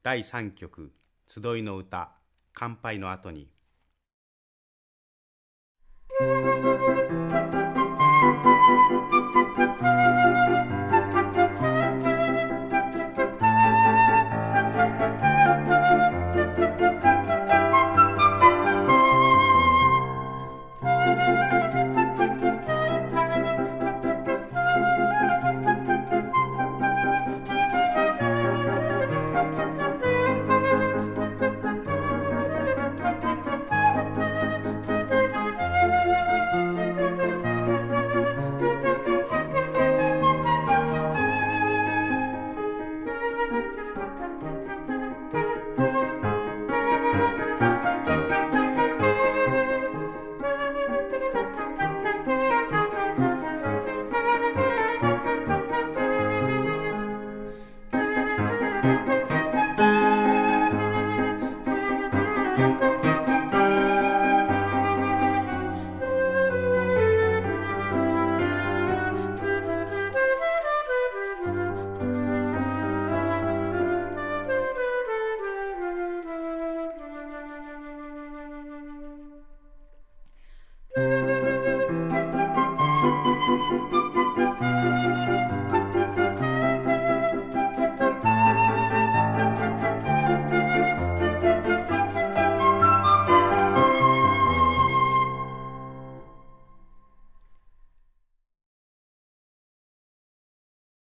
第3曲集いの歌乾杯の後に「Música